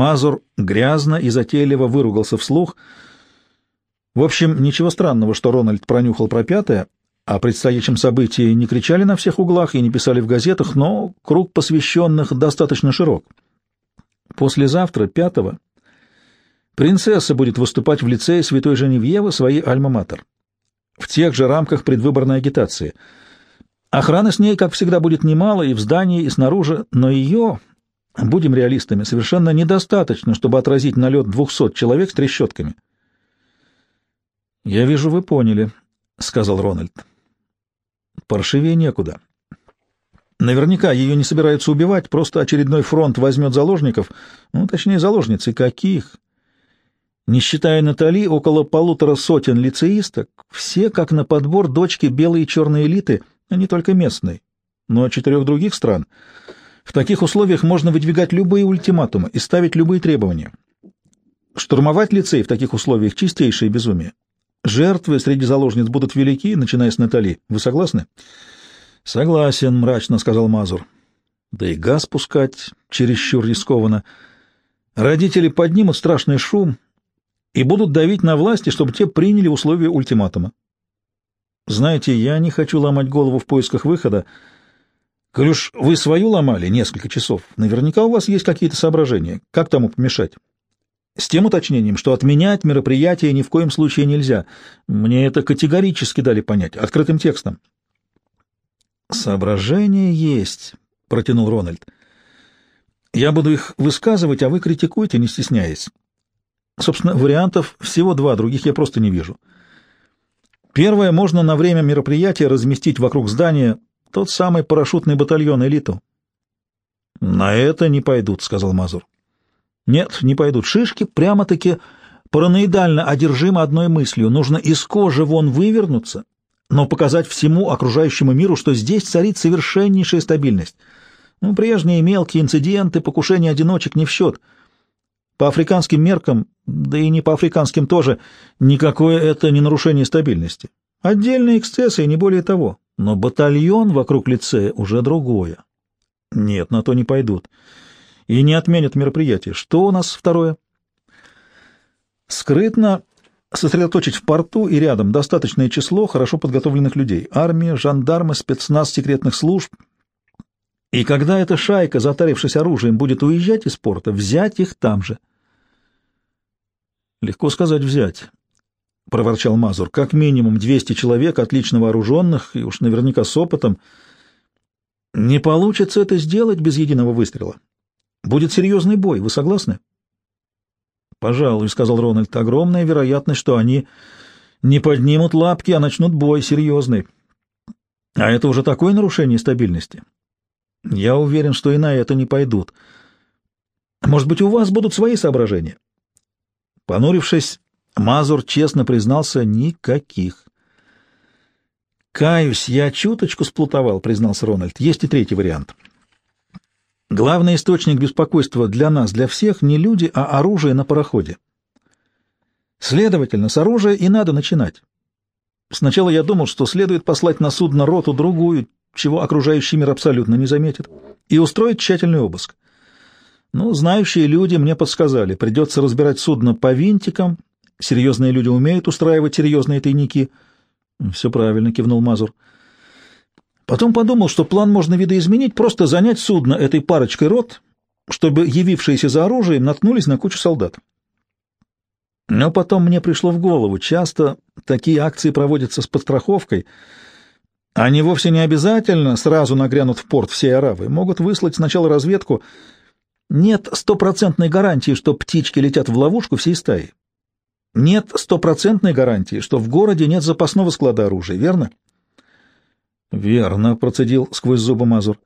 Мазур грязно и затейливо выругался вслух. В общем, ничего странного, что Рональд пронюхал про пятое, о предстоящем событии не кричали на всех углах и не писали в газетах, но круг посвященных достаточно широк. Послезавтра, пятого, принцесса будет выступать в лицее Святой Женевьевы своей альма-матер. В тех же рамках предвыборной агитации. Охраны с ней, как всегда, будет немало и в здании, и снаружи, но ее, будем реалистами, совершенно недостаточно, чтобы отразить налет двухсот человек с трещотками. «Я вижу, вы поняли», — сказал Рональд. «Паршивее некуда. Наверняка ее не собираются убивать, просто очередной фронт возьмет заложников, ну, точнее, заложницы. Каких? Не считая Натали, около полутора сотен лицеисток, все, как на подбор, дочки белой и черной элиты, а не только местной, но четырех других стран. В таких условиях можно выдвигать любые ультиматумы и ставить любые требования. Штурмовать лицей в таких условиях — чистейшее безумие. Жертвы среди заложниц будут велики, начиная с Натали. Вы согласны? — Согласен, мрачно сказал Мазур. Да и газ пускать чересчур рискованно. Родители поднимут страшный шум и будут давить на власти, чтобы те приняли условия ультиматума. Знаете, я не хочу ломать голову в поисках выхода. Коль уж вы свою ломали несколько часов, наверняка у вас есть какие-то соображения. Как тому помешать? С тем уточнением, что отменять мероприятие ни в коем случае нельзя. Мне это категорически дали понять, открытым текстом. «Соображения есть», — протянул Рональд. «Я буду их высказывать, а вы критикуйте, не стесняясь. Собственно, вариантов всего два, других я просто не вижу. Первое, можно на время мероприятия разместить вокруг здания тот самый парашютный батальон «Элиту». «На это не пойдут», — сказал Мазур. «Нет, не пойдут. Шишки прямо-таки параноидально одержимы одной мыслью. Нужно из кожи вон вывернуться но показать всему окружающему миру, что здесь царит совершеннейшая стабильность. Ну, прежние мелкие инциденты, покушения одиночек не в счет. По африканским меркам, да и не по африканским тоже, никакое это не нарушение стабильности. Отдельные эксцессы не более того. Но батальон вокруг лицея уже другое. Нет, на то не пойдут. И не отменят мероприятие. Что у нас второе? Скрытно сосредоточить в порту и рядом достаточное число хорошо подготовленных людей — армия, жандармы, спецназ секретных служб. И когда эта шайка, затарившись оружием, будет уезжать из порта, взять их там же. «Легко сказать взять», — проворчал Мазур. «Как минимум 200 человек, отлично вооруженных и уж наверняка с опытом. Не получится это сделать без единого выстрела. Будет серьезный бой, вы согласны?» «Пожалуй», — сказал Рональд, — «огромная вероятность, что они не поднимут лапки, а начнут бой серьезный. А это уже такое нарушение стабильности. Я уверен, что и на это не пойдут. Может быть, у вас будут свои соображения?» Понурившись, Мазур честно признался — никаких. «Каюсь, я чуточку сплутовал», — признался Рональд. «Есть и третий вариант». Главный источник беспокойства для нас, для всех, не люди, а оружие на пароходе. Следовательно, с оружия и надо начинать. Сначала я думал, что следует послать на судно роту другую, чего окружающий мир абсолютно не заметит, и устроить тщательный обыск. Но знающие люди мне подсказали, придется разбирать судно по винтикам, серьезные люди умеют устраивать серьезные тайники. — Все правильно, — кивнул Мазур. — Потом подумал, что план можно видоизменить, просто занять судно этой парочкой рот, чтобы явившиеся за оружием наткнулись на кучу солдат. Но потом мне пришло в голову, часто такие акции проводятся с подстраховкой. Они вовсе не обязательно сразу нагрянут в порт всей Аравы, могут выслать сначала разведку. Нет стопроцентной гарантии, что птички летят в ловушку всей стаи. Нет стопроцентной гарантии, что в городе нет запасного склада оружия, верно? Верно, процедил сквозь зубы Мазур.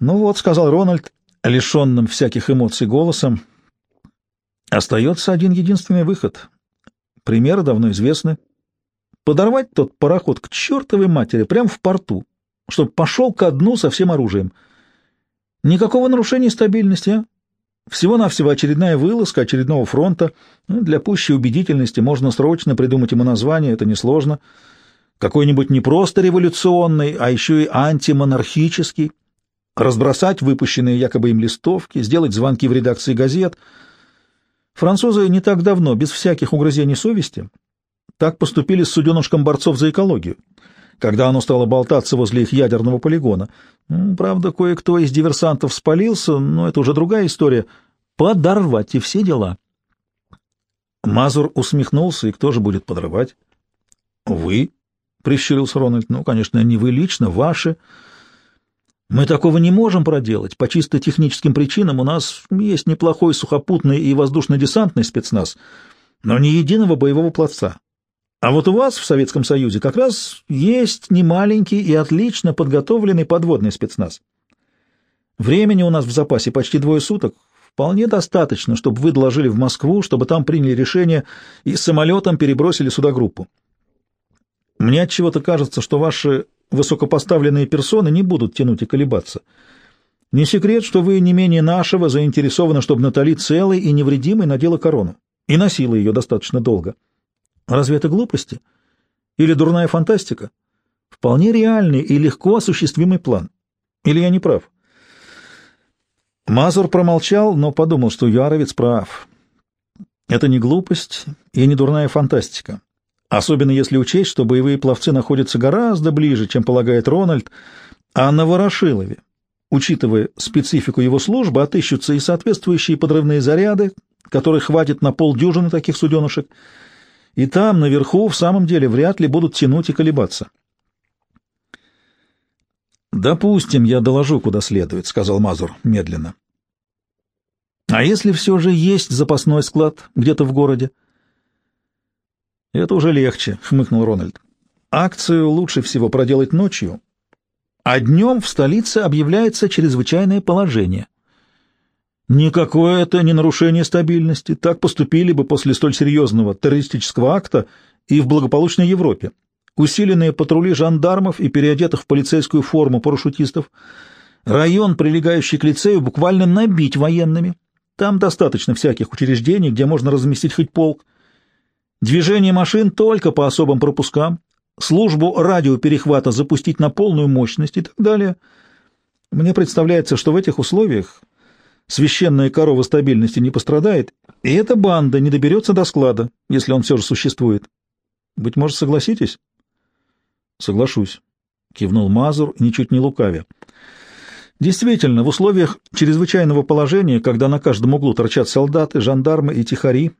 Ну вот, сказал Рональд, лишенным всяких эмоций голосом, остается один единственный выход. Примеры давно известны. Подорвать тот пароход к чертовой матери прямо в порту, чтобы пошел ко дну со всем оружием. Никакого нарушения стабильности, а? Всего-навсего очередная вылазка очередного фронта. Ну, для пущей убедительности можно срочно придумать ему название, это несложно. Какой-нибудь не просто революционный, а еще и антимонархический. разбросать выпущенные якобы им листовки, сделать звонки в редакции газет. Французы не так давно, без всяких угрызений совести, так поступили с суденышком борцов за экологию, когда оно стало болтаться возле их ядерного полигона. Правда, кое-кто из диверсантов спалился, но это уже другая история. Подорвать и все дела. Мазур усмехнулся, и кто же будет подрывать? — Вы, — прищурился Рональд. — Ну, конечно, не вы лично, ваши. Мы такого не можем проделать. По чисто техническим причинам у нас есть неплохой сухопутный и воздушно-десантный спецназ, но ни единого боевого пловца. А вот у вас в Советском Союзе как раз есть немаленький и отлично подготовленный подводный спецназ. Времени у нас в запасе почти двое суток. Вполне достаточно, чтобы вы доложили в Москву, чтобы там приняли решение и самолетом перебросили сюда группу. Мне от чего-то кажется, что ваши высокопоставленные персоны не будут тянуть и колебаться. Не секрет, что вы не менее нашего заинтересованы, чтобы Натали целой и невредимой надела корону и носила ее достаточно долго. Разве это глупости? Или дурная фантастика? Вполне реальный и легко осуществимый план. Или я не прав? Мазур промолчал, но подумал, что Юаровец прав. Это не глупость и не дурная фантастика. Особенно если учесть, что боевые пловцы находятся гораздо ближе, чем полагает Рональд, а на Ворошилове, учитывая специфику его службы, отыщутся и соответствующие подрывные заряды, которых хватит на полдюжины таких суденышек, и там, наверху, в самом деле, вряд ли будут тянуть и колебаться. «Допустим, я доложу, куда следует», — сказал Мазур медленно. «А если все же есть запасной склад где-то в городе?» «Это уже легче», — хмыкнул Рональд. «Акцию лучше всего проделать ночью, а днем в столице объявляется чрезвычайное положение». Никакое это не нарушение стабильности. Так поступили бы после столь серьезного террористического акта и в благополучной Европе. Усиленные патрули жандармов и переодетых в полицейскую форму парашютистов. Район, прилегающий к лицею, буквально набить военными. Там достаточно всяких учреждений, где можно разместить хоть полк. Движение машин только по особым пропускам, службу радиоперехвата запустить на полную мощность и так далее. Мне представляется, что в этих условиях священная корова стабильности не пострадает, и эта банда не доберется до склада, если он все же существует. Быть может, согласитесь? Соглашусь, кивнул Мазур, ничуть не лукавя. Действительно, в условиях чрезвычайного положения, когда на каждом углу торчат солдаты, жандармы и тихари,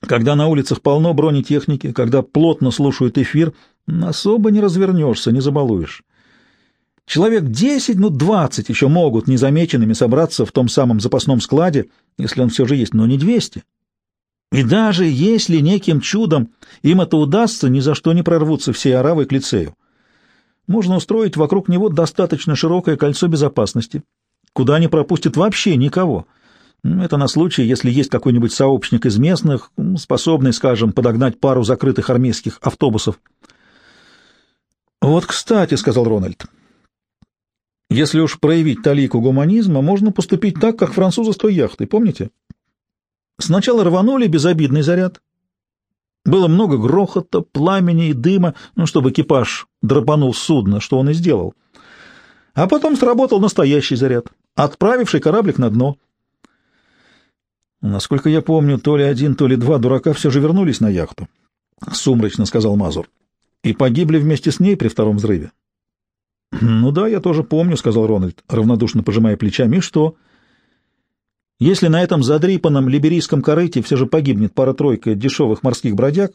когда на улицах полно бронетехники, когда плотно слушают эфир, особо не развернешься, не забалуешь. Человек десять, ну двадцать еще могут незамеченными собраться в том самом запасном складе, если он все же есть, но не двести. И даже если неким чудом им это удастся, ни за что не прорвутся все аравы к лицею. Можно устроить вокруг него достаточно широкое кольцо безопасности, куда не пропустит вообще никого — это на случай, если есть какой-нибудь сообщник из местных, способный, скажем, подогнать пару закрытых армейских автобусов. «Вот, кстати», — сказал Рональд, — «если уж проявить талику гуманизма, можно поступить так, как французы с той яхтой, помните? Сначала рванули безобидный заряд. Было много грохота, пламени и дыма, ну, чтобы экипаж драпанул судно, что он и сделал. А потом сработал настоящий заряд, отправивший кораблик на дно». Насколько я помню, то ли один, то ли два дурака все же вернулись на яхту, — сумрачно сказал Мазур, — и погибли вместе с ней при втором взрыве. — Ну да, я тоже помню, — сказал Рональд, равнодушно пожимая плечами. — И что? Если на этом задрипанном либерийском корыте все же погибнет пара-тройка дешевых морских бродяг,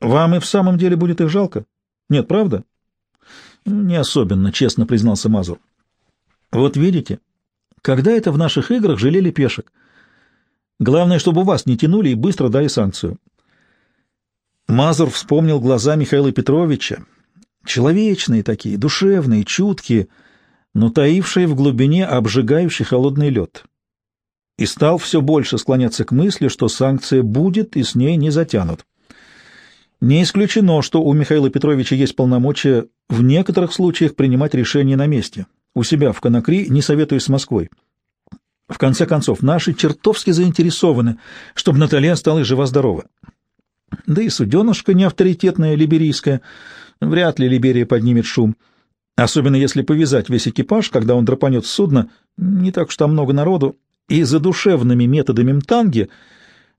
вам и в самом деле будет их жалко? Нет, правда? — Не особенно, — честно признался Мазур. — Вот видите, когда это в наших играх жалели пешек? — Главное, чтобы вас не тянули и быстро дали санкцию. Мазур вспомнил глаза Михаила Петровича. Человечные такие, душевные, чуткие, но таившие в глубине обжигающий холодный лед. И стал все больше склоняться к мысли, что санкция будет и с ней не затянут. Не исключено, что у Михаила Петровича есть полномочия в некоторых случаях принимать решения на месте, у себя в Конакри, не советуясь с Москвой. В конце концов, наши чертовски заинтересованы, чтобы Наталья осталась жива-здорова. Да и суденышка не авторитетная, либерийская. Вряд ли Либерия поднимет шум. особенно если повязать весь экипаж, когда он драпанет с судна, не так там много народу, и за душевными методами мтанги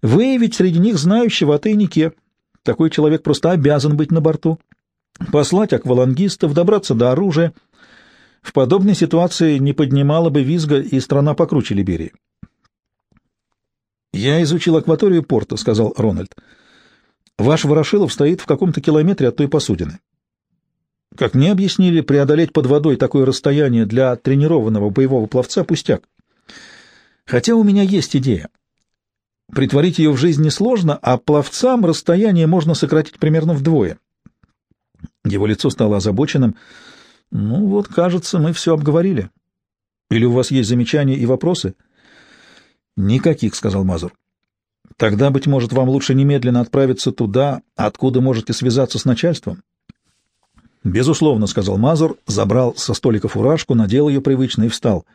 выявить среди них знающего о тайнике. Такой человек просто обязан быть на борту. Послать аквалангистов, добраться до оружия. В подобной ситуации не поднимала бы визга и страна покруче Либерии. «Я изучил акваторию порта», — сказал Рональд. «Ваш Ворошилов стоит в каком-то километре от той посудины. Как мне объяснили, преодолеть под водой такое расстояние для тренированного боевого пловца — пустяк. Хотя у меня есть идея. Притворить ее в жизнь несложно, а пловцам расстояние можно сократить примерно вдвое. Его лицо стало озабоченным. «Ну вот, кажется, мы все обговорили. Или у вас есть замечания и вопросы?» «Никаких», — сказал Мазур. «Тогда, быть может, вам лучше немедленно отправиться туда, откуда можете связаться с начальством?» «Безусловно», — сказал Мазур, забрал со столика фуражку, надел ее привычно и встал.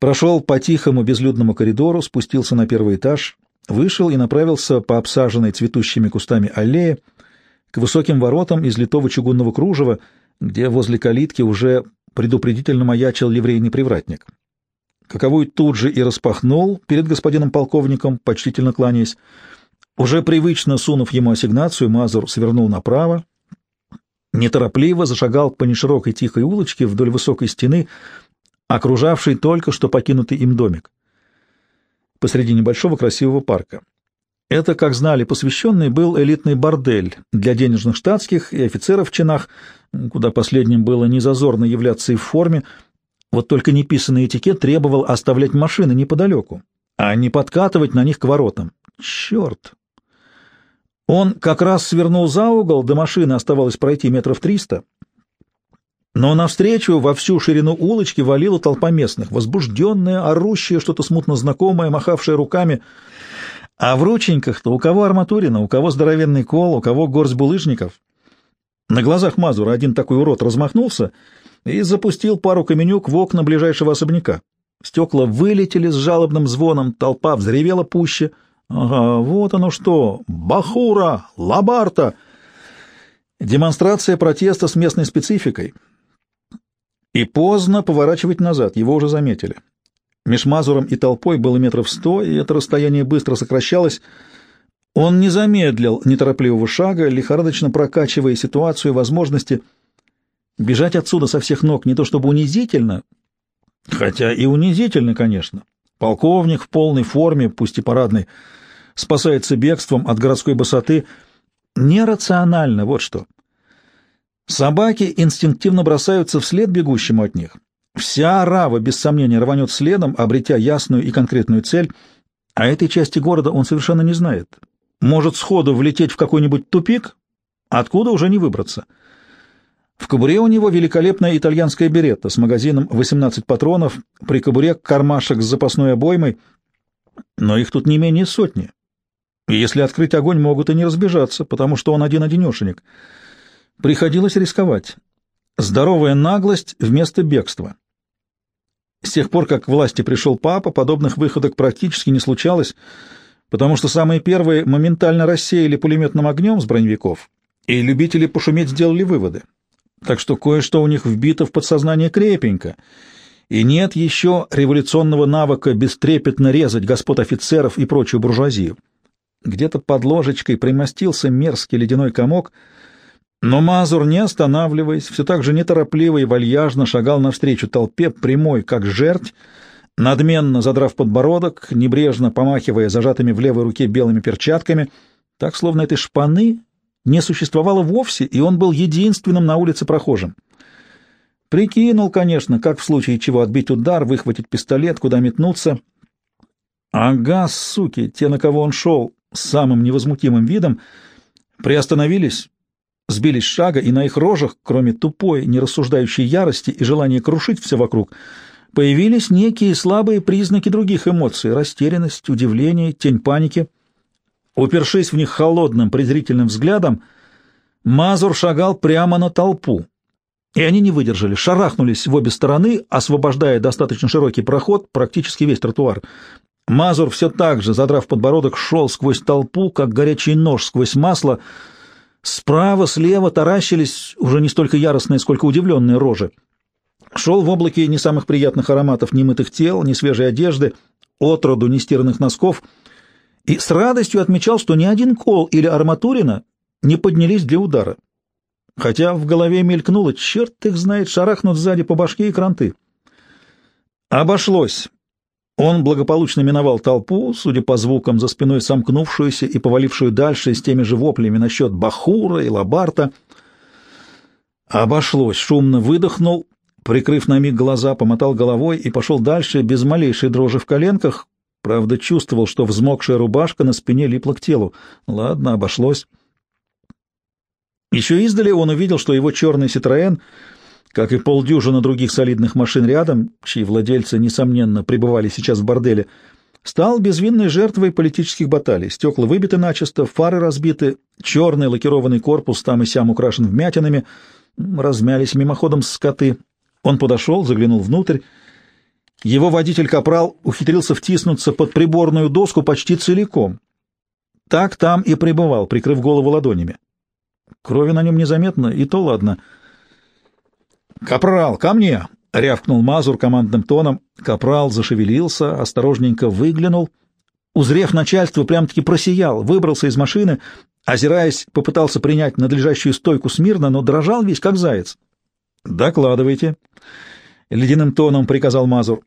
Прошел по тихому безлюдному коридору, спустился на первый этаж, вышел и направился по обсаженной цветущими кустами аллее к высоким воротам из литого чугунного кружева, где возле калитки уже предупредительно маячил ливрейный привратник. Каковой тут же и распахнул перед господином полковником, почтительно кланяясь. Уже привычно сунув ему ассигнацию, Мазур свернул направо, неторопливо зашагал по неширокой тихой улочке вдоль высокой стены, окружавшей только что покинутый им домик, посреди небольшого красивого парка. Это, как знали посвященные, был элитный бордель для денежных штатских и офицеров в чинах, куда последним было незазорно являться и в форме, вот только неписанный этикет требовал оставлять машины неподалеку, а не подкатывать на них к воротам. Черт! Он как раз свернул за угол, до машины оставалось пройти метров триста, но навстречу во всю ширину улочки валила толпа местных, возбужденная, орущая, что-то смутно знакомое, махавшая руками. А в рученьках-то у кого арматурина, у кого здоровенный кол, у кого горсть булыжников. На глазах Мазура один такой урод размахнулся и запустил пару каменюк в окна ближайшего особняка. Стекла вылетели с жалобным звоном, толпа взревела пуще. Ага, вот оно что! Бахура! Лабарта! Демонстрация протеста с местной спецификой — и поздно поворачивать назад, его уже заметили. Меж Мазуром и толпой было метров сто, и это расстояние быстро сокращалось. Он не замедлил неторопливого шага, лихорадочно прокачивая ситуацию и возможности. Бежать отсюда со всех ног не то чтобы унизительно, хотя и унизительно, конечно. Полковник в полной форме, пусть и парадной, спасается бегством от городской босоты. Нерационально, вот что. Собаки инстинктивно бросаются вслед бегущему от них. Вся рава, без сомнения, рванет следом, обретя ясную и конкретную цель, а этой части города он совершенно не знает. Может сходу влететь в какой-нибудь тупик, откуда уже не выбраться. В кобуре у него великолепная итальянская беретта с магазином 18 патронов, при кобуре кармашек с запасной обоймой, но их тут не менее сотни. И если открыть огонь, могут и не разбежаться, потому что он один-одинешенек — Приходилось рисковать. Здоровая наглость вместо бегства. С тех пор, как к власти пришел папа, подобных выходок практически не случалось, потому что самые первые моментально рассеяли пулеметным огнем с броневиков, и любители пошуметь сделали выводы. Так что кое-что у них вбито в подсознание крепенько, и нет еще революционного навыка бестрепетно резать господ офицеров и прочую буржуазию. Где-то под ложечкой примостился мерзкий ледяной комок — но Мазур, не останавливаясь, все так же неторопливо и вальяжно шагал навстречу толпе, прямой, как жерть, надменно задрав подбородок, небрежно помахивая зажатыми в левой руке белыми перчатками, так, словно этой шпаны не существовало вовсе, и он был единственным на улице прохожим. Прикинул, конечно, как в случае чего отбить удар, выхватить пистолет, куда метнуться. Ага, суки, те, на кого он шел, с самым невозмутимым видом, приостановились сбились с шага, и на их рожах, кроме тупой, нерассуждающей ярости и желания крушить все вокруг, появились некие слабые признаки других эмоций — растерянность, удивление, тень паники. Упершись в них холодным, презрительным взглядом, Мазур шагал прямо на толпу. И они не выдержали, шарахнулись в обе стороны, освобождая достаточно широкий проход, практически весь тротуар. Мазур все так же, задрав подбородок, шел сквозь толпу, как горячий нож сквозь масло — Справа, слева таращились уже не столько яростные, сколько удивленные рожи. Шел в облаке не самых приятных ароматов немытых тел, ни свежей одежды, отроду нестиранных носков, и с радостью отмечал, что ни один кол или арматурина не поднялись для удара. Хотя в голове мелькнуло, черт их знает, шарахнут сзади по башке и кранты. Обошлось. Он благополучно миновал толпу, судя по звукам, за спиной сомкнувшуюся и повалившую дальше с теми же воплями насчет Бахура и Лабарта. Обошлось, шумно выдохнул, прикрыв на миг глаза, помотал головой и пошел дальше без малейшей дрожи в коленках, правда, чувствовал, что взмокшая рубашка на спине липла к телу. Ладно, обошлось. Еще издали он увидел, что его черный «Ситроен» как и полдюжина других солидных машин рядом, чьи владельцы, несомненно, пребывали сейчас в борделе, стал безвинной жертвой политических баталий. Стекла выбиты начисто, фары разбиты, черный лакированный корпус там и сям украшен вмятинами, размялись мимоходом скоты. Он подошел, заглянул внутрь. Его водитель-капрал ухитрился втиснуться под приборную доску почти целиком. Так там и пребывал, прикрыв голову ладонями. Крови на нем незаметно, и то ладно — «Капрал, ко мне!» — рявкнул Мазур командным тоном. Капрал зашевелился, осторожненько выглянул. Узрев начальство, прям-таки просиял, выбрался из машины, озираясь, попытался принять надлежащую стойку смирно, но дрожал весь, как заяц. «Докладывайте», — ледяным тоном приказал Мазур.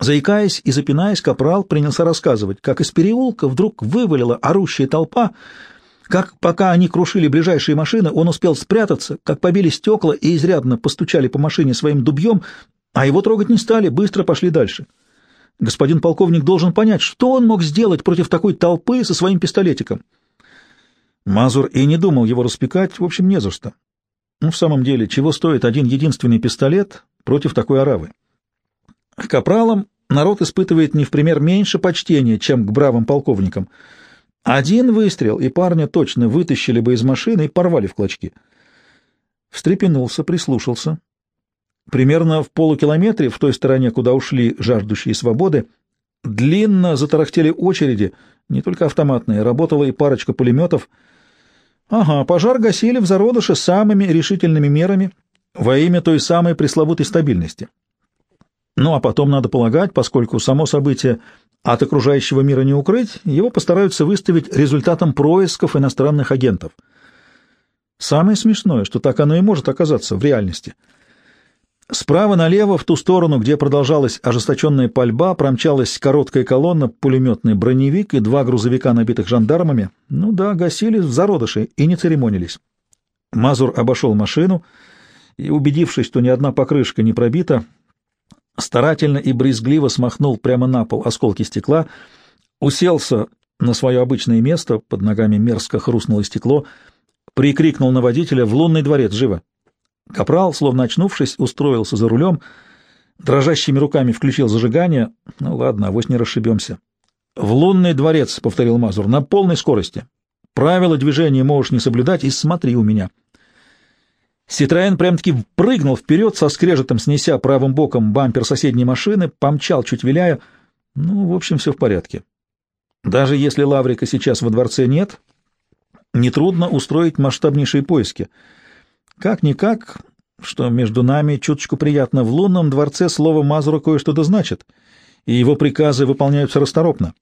Заикаясь и запинаясь, Капрал принялся рассказывать, как из переулка вдруг вывалила орущая толпа, как пока они крушили ближайшие машины, он успел спрятаться, как побили стекла и изрядно постучали по машине своим дубьем, а его трогать не стали, быстро пошли дальше. Господин полковник должен понять, что он мог сделать против такой толпы со своим пистолетиком. Мазур и не думал его распекать, в общем, не за что. Ну, в самом деле, чего стоит один единственный пистолет против такой оравы? К капралам народ испытывает не в пример меньше почтения, чем к бравым полковникам — один выстрел, и парня точно вытащили бы из машины и порвали в клочки. Встрепенулся, прислушался. Примерно в полукилометре в той стороне, куда ушли жаждущие свободы, длинно затарахтели очереди, не только автоматные, работала и парочка пулеметов. Ага, пожар гасили в зародыше самыми решительными мерами во имя той самой пресловутой стабильности. Ну а потом, надо полагать, поскольку само событие от окружающего мира не укрыть, его постараются выставить результатом происков иностранных агентов. Самое смешное, что так оно и может оказаться в реальности. Справа налево, в ту сторону, где продолжалась ожесточенная пальба, промчалась короткая колонна, пулеметный броневик и два грузовика, набитых жандармами. Ну да, гасили в зародыши и не церемонились. Мазур обошел машину и, убедившись, что ни одна покрышка не пробита, старательно и брезгливо смахнул прямо на пол осколки стекла, уселся на свое обычное место, под ногами мерзко хрустнуло стекло, прикрикнул на водителя «В лунный дворец, живо!». Капрал, словно очнувшись, устроился за рулем, дрожащими руками включил зажигание. Ну ладно, авось не расшибемся. «В лунный дворец», — повторил Мазур, — «на полной скорости. Правила движения можешь не соблюдать и смотри у меня». Ситроен прям-таки прыгнул вперед, со скрежетом снеся правым боком бампер соседней машины, помчал, чуть виляя. Ну, в общем, все в порядке. Даже если Лаврика сейчас во дворце нет, нетрудно устроить масштабнейшие поиски. Как-никак, что между нами чуточку приятно, в лунном дворце слово Мазура кое-что да значит, и его приказы выполняются расторопно.